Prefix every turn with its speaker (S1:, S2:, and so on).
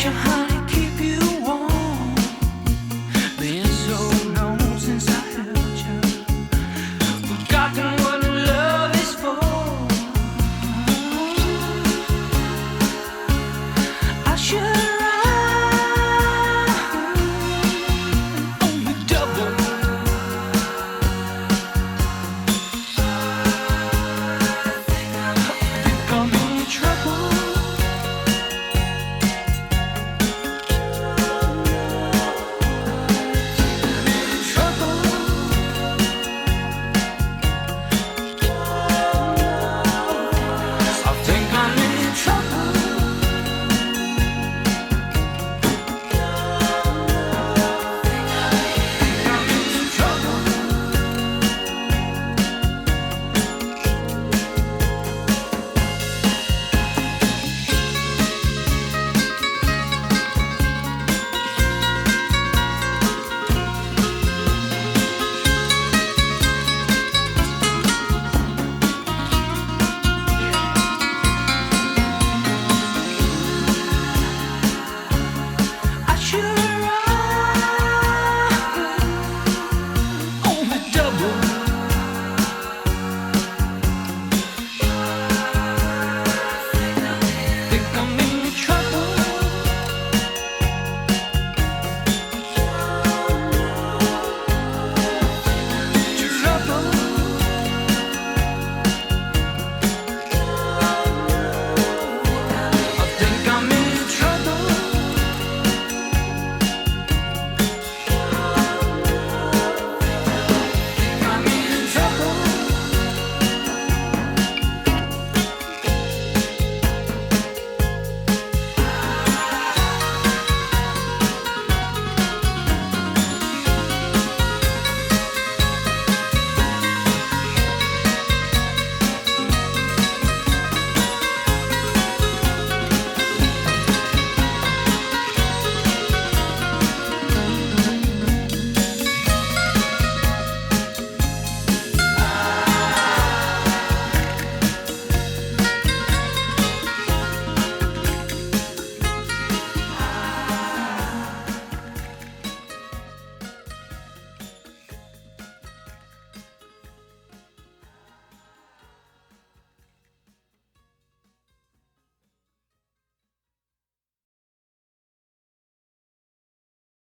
S1: your heart.